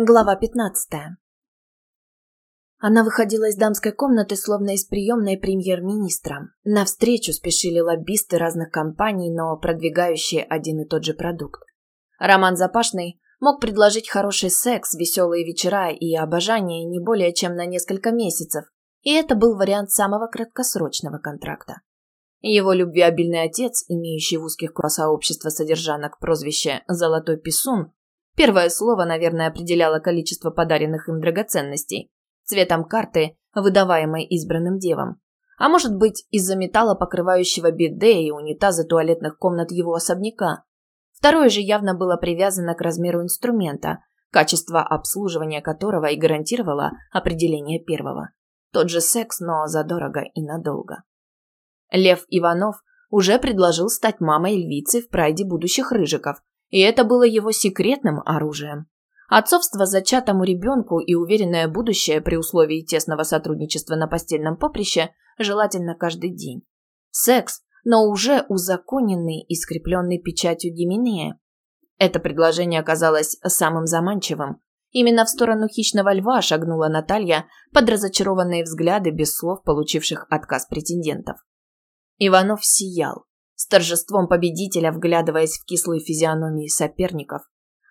Глава 15. Она выходила из дамской комнаты, словно из приемной премьер-министра. Навстречу спешили лоббисты разных компаний, но продвигающие один и тот же продукт. Роман Запашный мог предложить хороший секс, веселые вечера и обожание не более чем на несколько месяцев, и это был вариант самого краткосрочного контракта. Его любвеобильный отец, имеющий в узких кругах общества содержанок прозвище «Золотой писун», Первое слово, наверное, определяло количество подаренных им драгоценностей, цветом карты, выдаваемой избранным девам. А может быть, из-за металла, покрывающего биде и унитаза туалетных комнат его особняка. Второе же явно было привязано к размеру инструмента, качество обслуживания которого и гарантировало определение первого. Тот же секс, но задорого и надолго. Лев Иванов уже предложил стать мамой львицы в прайде будущих рыжиков, и это было его секретным оружием. Отцовство зачатому ребенку и уверенное будущее при условии тесного сотрудничества на постельном поприще желательно каждый день. Секс, но уже узаконенный и скрепленный печатью Гименея. Это предложение оказалось самым заманчивым. Именно в сторону хищного льва шагнула Наталья под разочарованные взгляды без слов получивших отказ претендентов. Иванов сиял с торжеством победителя вглядываясь в кислую физиономию соперников.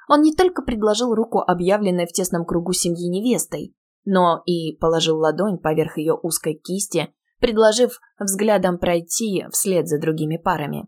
Он не только предложил руку объявленной в тесном кругу семьи невестой, но и положил ладонь поверх ее узкой кисти, предложив взглядом пройти вслед за другими парами.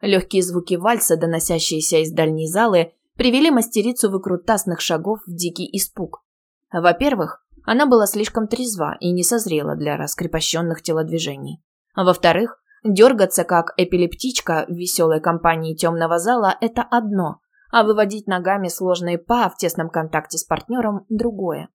Легкие звуки вальса, доносящиеся из дальней залы, привели мастерицу выкрутасных шагов в дикий испуг. Во-первых, она была слишком трезва и не созрела для раскрепощенных телодвижений. Во-вторых, Дергаться как эпилептичка в веселой компании темного зала – это одно, а выводить ногами сложные па в тесном контакте с партнером – другое.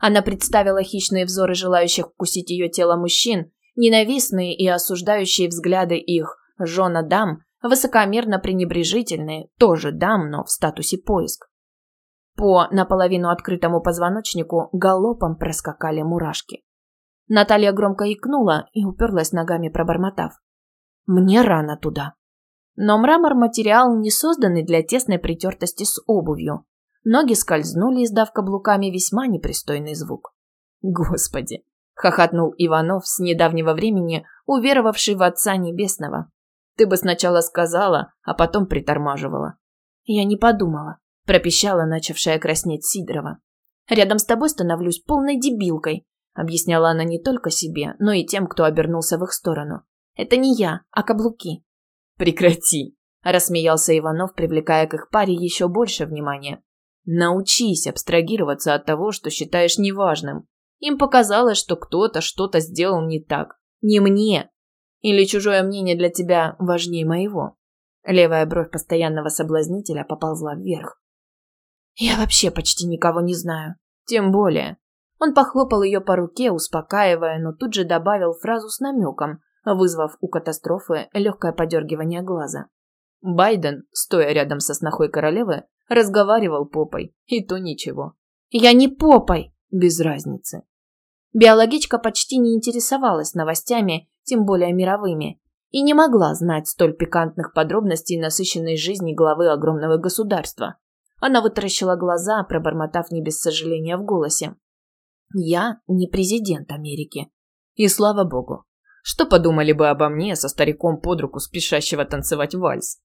Она представила хищные взоры желающих вкусить ее тело мужчин, ненавистные и осуждающие взгляды их жена дам, высокомерно пренебрежительные, тоже дам, но в статусе поиск. По наполовину открытому позвоночнику галопом проскакали мурашки. Наталья громко икнула и уперлась ногами, пробормотав. «Мне рано туда». Но мрамор – материал, не созданный для тесной притертости с обувью. Ноги скользнули, издав каблуками весьма непристойный звук. «Господи!» – хохотнул Иванов с недавнего времени, уверовавший в Отца Небесного. «Ты бы сначала сказала, а потом притормаживала». «Я не подумала», – пропищала начавшая краснеть Сидорова. «Рядом с тобой становлюсь полной дебилкой, Объясняла она не только себе, но и тем, кто обернулся в их сторону. «Это не я, а каблуки». «Прекрати!» – рассмеялся Иванов, привлекая к их паре еще больше внимания. «Научись абстрагироваться от того, что считаешь неважным. Им показалось, что кто-то что-то сделал не так. Не мне. Или чужое мнение для тебя важнее моего». Левая бровь постоянного соблазнителя поползла вверх. «Я вообще почти никого не знаю. Тем более. Он похлопал ее по руке, успокаивая, но тут же добавил фразу с намеком, вызвав у катастрофы легкое подергивание глаза. Байден, стоя рядом со снохой королевы, разговаривал попой, и то ничего. «Я не попой!» Без разницы. Биологичка почти не интересовалась новостями, тем более мировыми, и не могла знать столь пикантных подробностей насыщенной жизни главы огромного государства. Она вытаращила глаза, пробормотав не без сожаления в голосе. Я не президент Америки. И слава богу. Что подумали бы обо мне со стариком под руку, спешащего танцевать вальс?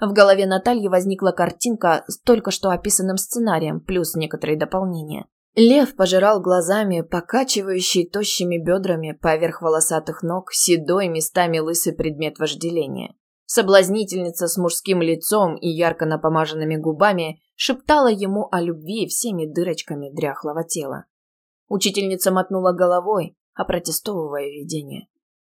В голове Натальи возникла картинка с только что описанным сценарием, плюс некоторые дополнения. Лев пожирал глазами, покачивающий тощими бедрами поверх волосатых ног, седой, местами лысый предмет вожделения. Соблазнительница с мужским лицом и ярко напомаженными губами шептала ему о любви всеми дырочками дряхлого тела. Учительница мотнула головой, опротестовывая видение.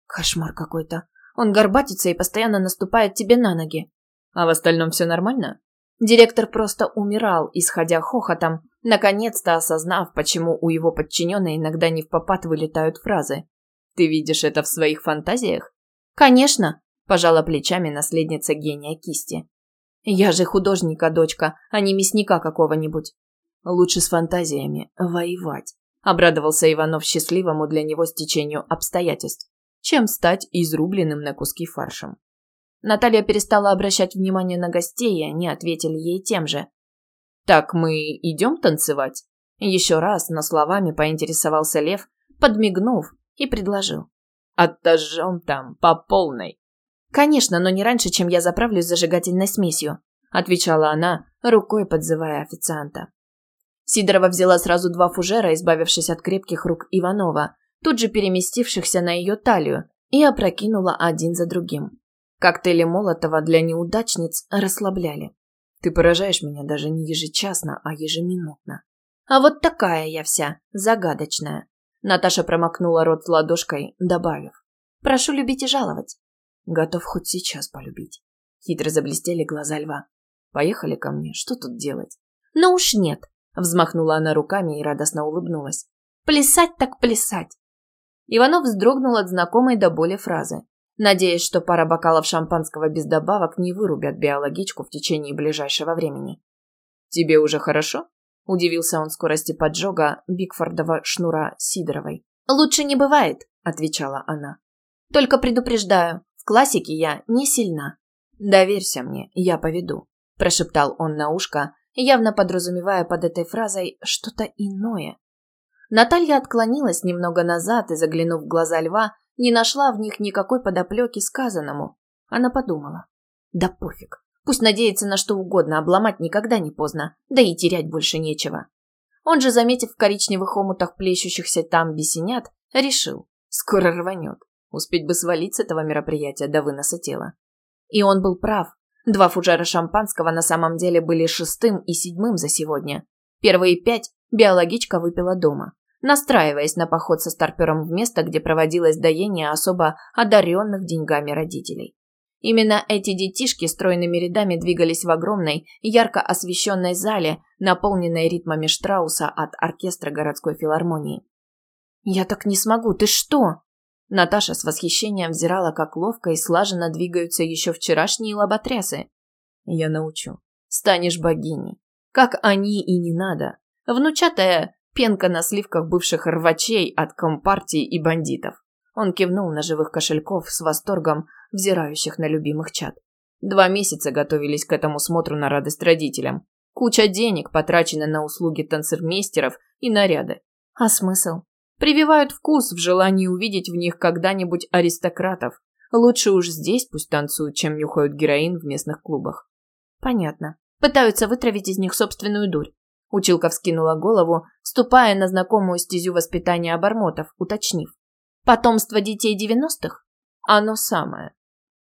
Кошмар какой-то. Он горбатится и постоянно наступает тебе на ноги. А в остальном все нормально? Директор просто умирал, исходя хохотом, наконец-то осознав, почему у его подчиненной иногда не в попад вылетают фразы. «Ты видишь это в своих фантазиях?» «Конечно», – пожала плечами наследница гения кисти. «Я же художника, дочка, а не мясника какого-нибудь. Лучше с фантазиями воевать обрадовался Иванов счастливому для него стечению обстоятельств, чем стать изрубленным на куски фаршем. Наталья перестала обращать внимание на гостей, и они ответили ей тем же. «Так мы идем танцевать?» Еще раз, но словами поинтересовался Лев, подмигнув и предложил. «Отожжем там по полной». «Конечно, но не раньше, чем я заправлюсь зажигательной смесью», отвечала она, рукой подзывая официанта. Сидорова взяла сразу два фужера, избавившись от крепких рук Иванова, тут же переместившихся на ее талию, и опрокинула один за другим. Коктейли Молотова для неудачниц расслабляли. Ты поражаешь меня даже не ежечасно, а ежеминутно. А вот такая я вся, загадочная. Наташа промокнула рот ладошкой, добавив. Прошу любить и жаловать. Готов хоть сейчас полюбить. Хитро заблестели глаза льва. Поехали ко мне, что тут делать? Ну уж нет. Взмахнула она руками и радостно улыбнулась. Плясать так плясать. Иванов вздрогнул от знакомой до боли фразы надеясь, что пара бокалов шампанского без добавок не вырубят биологичку в течение ближайшего времени. «Тебе уже хорошо?» – удивился он скорости поджога Бигфордова шнура Сидоровой. «Лучше не бывает», – отвечала она. «Только предупреждаю, в классике я не сильна». «Доверься мне, я поведу», – прошептал он на ушко, явно подразумевая под этой фразой что-то иное. Наталья отклонилась немного назад и, заглянув в глаза льва, не нашла в них никакой подоплеки сказанному. Она подумала. Да пофиг. Пусть надеется на что угодно, обломать никогда не поздно, да и терять больше нечего. Он же, заметив в коричневых омутах плещущихся там бесенят, решил. Скоро рванет. Успеть бы свалить с этого мероприятия до выноса тела. И он был прав. Два фужера шампанского на самом деле были шестым и седьмым за сегодня. Первые пять биологичка выпила дома настраиваясь на поход со старпером в место, где проводилось доение особо одаренных деньгами родителей. Именно эти детишки стройными рядами двигались в огромной, ярко освещенной зале, наполненной ритмами Штрауса от оркестра городской филармонии. «Я так не смогу, ты что?» Наташа с восхищением взирала, как ловко и слаженно двигаются еще вчерашние лоботрясы. «Я научу. Станешь богиней. Как они и не надо. Внучатая Пенка на сливках бывших рвачей от компартии и бандитов. Он кивнул на живых кошельков с восторгом, взирающих на любимых чад. Два месяца готовились к этому смотру на радость родителям. Куча денег потрачена на услуги танцермейстеров и наряды. А смысл? Прививают вкус в желании увидеть в них когда-нибудь аристократов. Лучше уж здесь пусть танцуют, чем нюхают героин в местных клубах. Понятно. Пытаются вытравить из них собственную дурь. Училка вскинула голову, ступая на знакомую стезю воспитания обормотов, уточнив. «Потомство детей девяностых?» «Оно самое»,